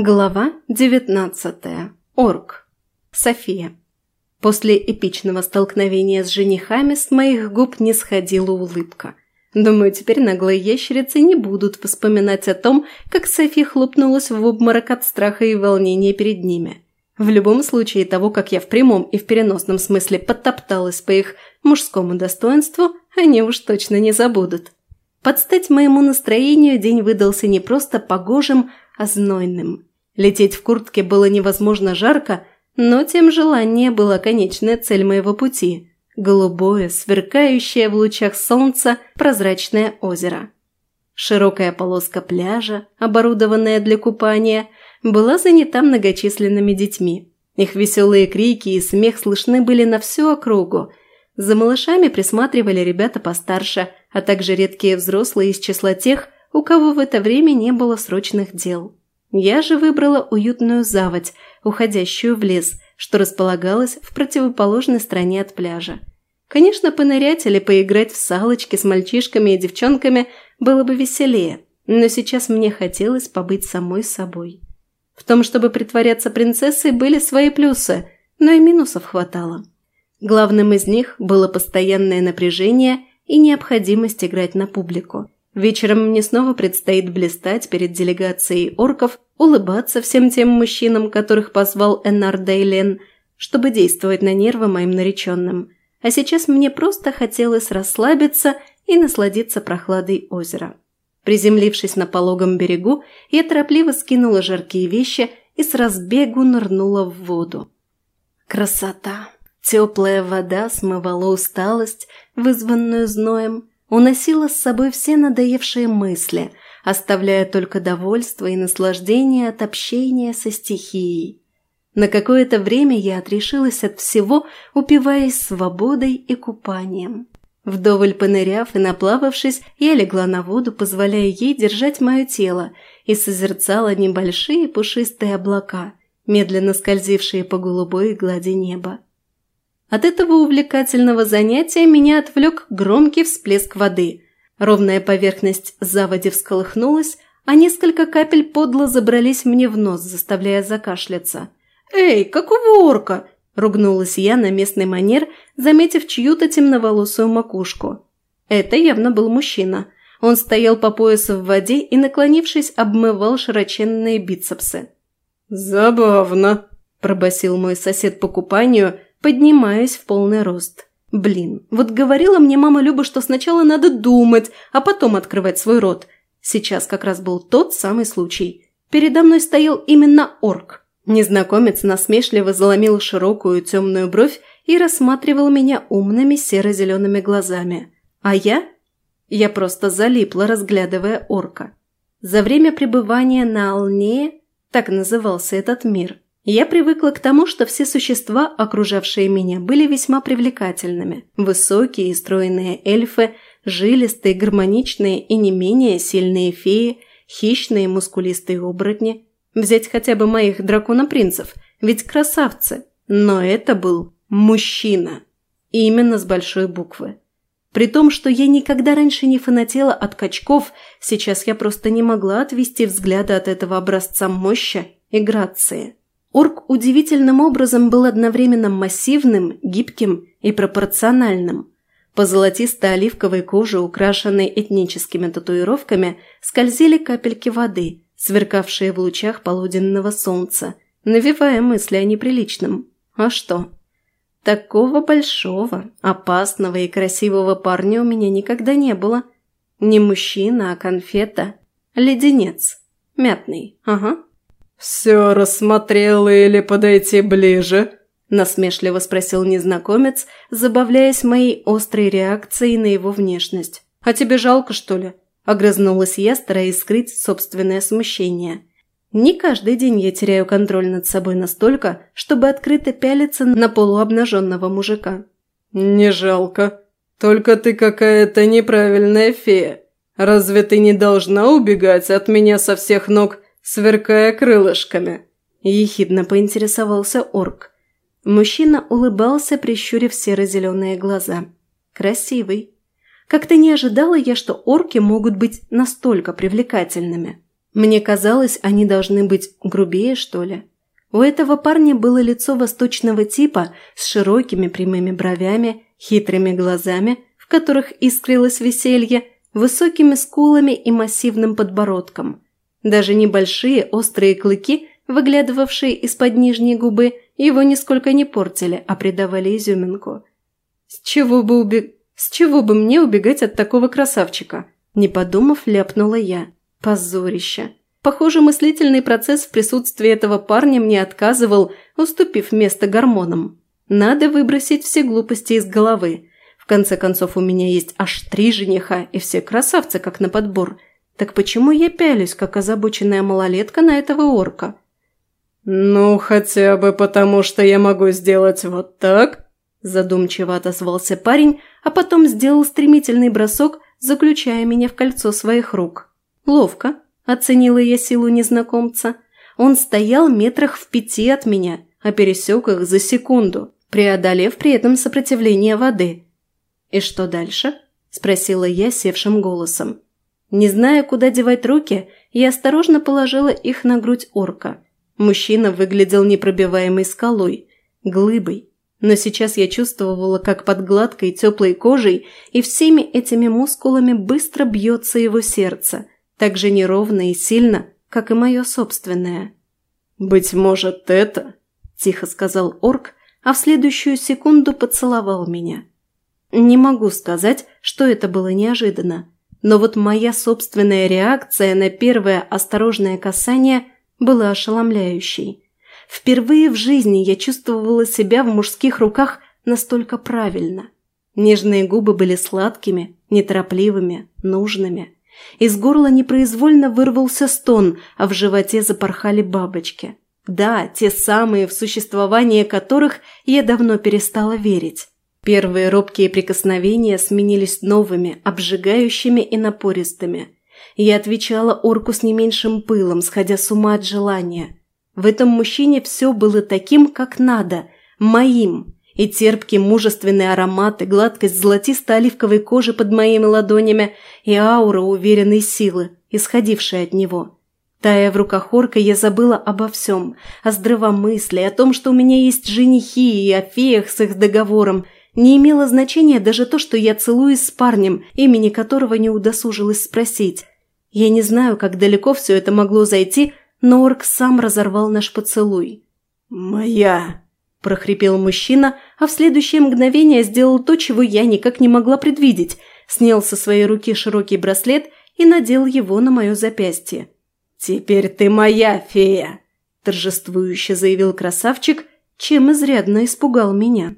Глава 19. Орк. София. После эпичного столкновения с женихами с моих губ не сходила улыбка. Думаю, теперь наглые ящерицы не будут вспоминать о том, как Софи хлопнулась в обморок от страха и волнения перед ними. В любом случае того, как я в прямом и в переносном смысле подтопталась по их мужскому достоинству, они уж точно не забудут. Под стать моему настроению день выдался не просто погожим, а знойным. Лететь в куртке было невозможно жарко, но тем желание была конечная цель моего пути – голубое, сверкающее в лучах солнца прозрачное озеро. Широкая полоска пляжа, оборудованная для купания, была занята многочисленными детьми. Их веселые крики и смех слышны были на всю округу. За малышами присматривали ребята постарше, а также редкие взрослые из числа тех, у кого в это время не было срочных дел. Я же выбрала уютную заводь, уходящую в лес, что располагалась в противоположной стороне от пляжа. Конечно, понырять или поиграть в салочки с мальчишками и девчонками было бы веселее, но сейчас мне хотелось побыть самой собой. В том, чтобы притворяться принцессой, были свои плюсы, но и минусов хватало. Главным из них было постоянное напряжение и необходимость играть на публику. Вечером мне снова предстоит блистать перед делегацией орков, улыбаться всем тем мужчинам, которых позвал Эннар Дейлен, чтобы действовать на нервы моим нареченным. А сейчас мне просто хотелось расслабиться и насладиться прохладой озера. Приземлившись на пологом берегу, я торопливо скинула жаркие вещи и с разбегу нырнула в воду. Красота! Теплая вода смывала усталость, вызванную зноем, уносила с собой все надоевшие мысли, оставляя только довольство и наслаждение от общения со стихией. На какое-то время я отрешилась от всего, упиваясь свободой и купанием. Вдоволь поныряв и наплававшись, я легла на воду, позволяя ей держать мое тело, и созерцала небольшие пушистые облака, медленно скользившие по голубой глади неба. От этого увлекательного занятия меня отвлек громкий всплеск воды. Ровная поверхность заводи всколыхнулась, а несколько капель подло забрались мне в нос, заставляя закашляться. «Эй, какого орка?» – ругнулась я на местный манер, заметив чью-то темноволосую макушку. Это явно был мужчина. Он стоял по поясу в воде и, наклонившись, обмывал широченные бицепсы. «Забавно», – пробасил мой сосед по купанию – поднимаясь в полный рост. Блин, вот говорила мне мама Люба, что сначала надо думать, а потом открывать свой рот. Сейчас как раз был тот самый случай. Передо мной стоял именно орк. Незнакомец насмешливо заломил широкую темную бровь и рассматривал меня умными серо-зелеными глазами. А я? Я просто залипла, разглядывая орка. За время пребывания на Алнее, так назывался этот мир, я привыкла к тому, что все существа, окружавшие меня, были весьма привлекательными. Высокие и стройные эльфы, жилистые, гармоничные и не менее сильные феи, хищные мускулистые оборотни. Взять хотя бы моих драконопринцев, ведь красавцы. Но это был мужчина. Именно с большой буквы. При том, что я никогда раньше не фанатела от качков, сейчас я просто не могла отвести взгляда от этого образца мощи и грации. Орк удивительным образом был одновременно массивным, гибким и пропорциональным. По золотисто-оливковой коже, украшенной этническими татуировками, скользили капельки воды, сверкавшие в лучах полуденного солнца, навевая мысли о неприличном. А что? Такого большого, опасного и красивого парня у меня никогда не было. Не мужчина, а конфета. Леденец. Мятный, ага. «Все рассмотрел или подойти ближе?» – насмешливо спросил незнакомец, забавляясь моей острой реакцией на его внешность. «А тебе жалко, что ли?» – огрызнулась я, стараясь скрыть собственное смущение. «Не каждый день я теряю контроль над собой настолько, чтобы открыто пялиться на полуобнаженного мужика». «Не жалко. Только ты какая-то неправильная фея. Разве ты не должна убегать от меня со всех ног?» Сверкая крылышками», – ехидно поинтересовался орк. Мужчина улыбался, прищурив серо-зеленые глаза. «Красивый. Как-то не ожидала я, что орки могут быть настолько привлекательными. Мне казалось, они должны быть грубее, что ли. У этого парня было лицо восточного типа с широкими прямыми бровями, хитрыми глазами, в которых искрилось веселье, высокими скулами и массивным подбородком. Даже небольшие острые клыки, выглядывавшие из-под нижней губы, его нисколько не портили, а придавали изюминку. С чего бы убег... С чего бы мне убегать от такого красавчика? Не подумав, ляпнула я. Позорище. Похоже, мыслительный процесс в присутствии этого парня мне отказывал, уступив место гормонам. Надо выбросить все глупости из головы. В конце концов, у меня есть аж три жениха, и все красавцы, как на подбор. Так почему я пялюсь, как озабоченная малолетка на этого орка? «Ну, хотя бы потому, что я могу сделать вот так?» Задумчиво отозвался парень, а потом сделал стремительный бросок, заключая меня в кольцо своих рук. Ловко, оценила я силу незнакомца. Он стоял метрах в пяти от меня, а пересек их за секунду, преодолев при этом сопротивление воды. «И что дальше?» – спросила я севшим голосом. Не зная, куда девать руки, я осторожно положила их на грудь орка. Мужчина выглядел непробиваемой скалой, глыбой. Но сейчас я чувствовала, как под гладкой теплой кожей и всеми этими мускулами быстро бьется его сердце – так же неровно и сильно, как и мое собственное. «Быть может, это...» – тихо сказал орк, а в следующую секунду поцеловал меня. Не могу сказать, что это было неожиданно, но вот моя собственная реакция на первое осторожное касание была ошеломляющей. Впервые в жизни я чувствовала себя в мужских руках настолько правильно. Нежные губы были сладкими, неторопливыми, нужными – из горла непроизвольно вырвался стон, а в животе запорхали бабочки. Да, те самые, в существование которых я давно перестала верить. Первые робкие прикосновения сменились новыми, обжигающими и напористыми. Я отвечала орку с не меньшим пылом, сходя с ума от желания. В этом мужчине все было таким, как надо, моим, и терпкий мужественный аромат, и гладкость золотисто-оливковой кожи под моими ладонями, и аура уверенной силы, исходившая от него. Тая в руках орка, я забыла обо всем, о здравомыслии, о том, что у меня есть женихи и о феях с их договором. Не имело значения даже то, что я целуюсь с парнем, имени которого не удосужилась спросить. Я не знаю, как далеко все это могло зайти, но орк сам разорвал наш поцелуй. «Моя!» – прохрипел мужчина, а в следующее мгновение сделал то, чего я никак не могла предвидеть. Снял со своей руки широкий браслет и надел его на мое запястье. «Теперь ты моя фея!» – торжествующе заявил красавчик, чем изрядно испугал меня.